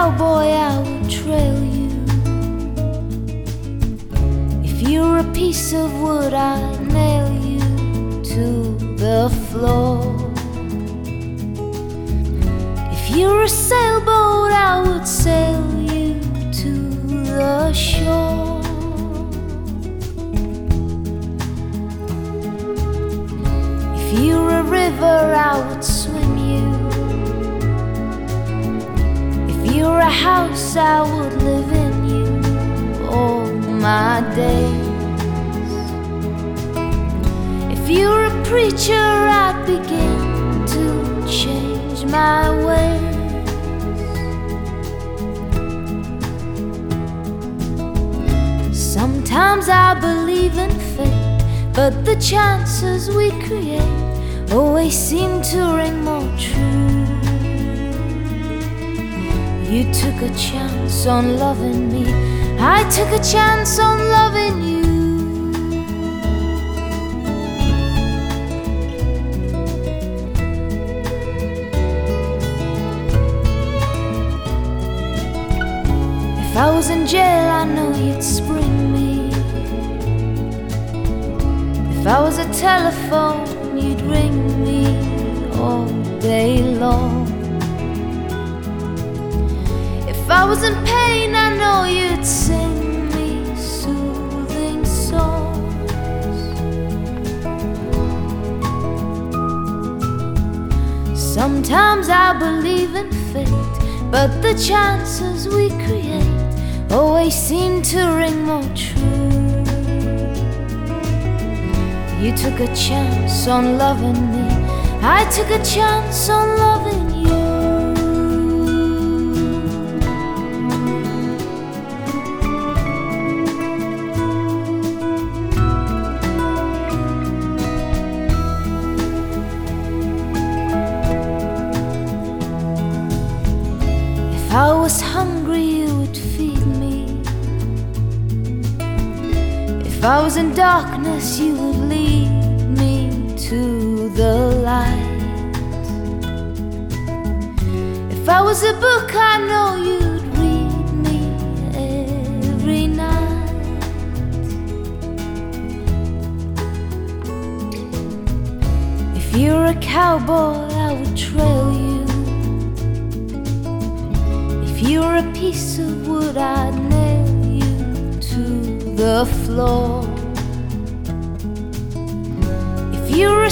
cowboy, I would trail you. If you're a piece of wood, I'd nail you to the floor. If you're a sailboat, I would sail you to the shore. If you're a river, I would house, I would live in you all my days. If you're a preacher, I'd begin to change my ways. Sometimes I believe in fate, but the chances we create always seem to You took a chance on loving me, I took a chance on loving you. If I was in jail, I know you'd spring me. If I was a telephone, was in pain, I know you'd sing me soothing songs. Sometimes I believe in fate, but the chances we create always seem to ring more true. You took a chance on loving me, I took a chance on loving If I was in darkness, you would lead me to the light. If I was a book, I know you'd read me every night. If you're a cowboy, I would trail you. If you're a piece of wood, I'd to the floor. If you're a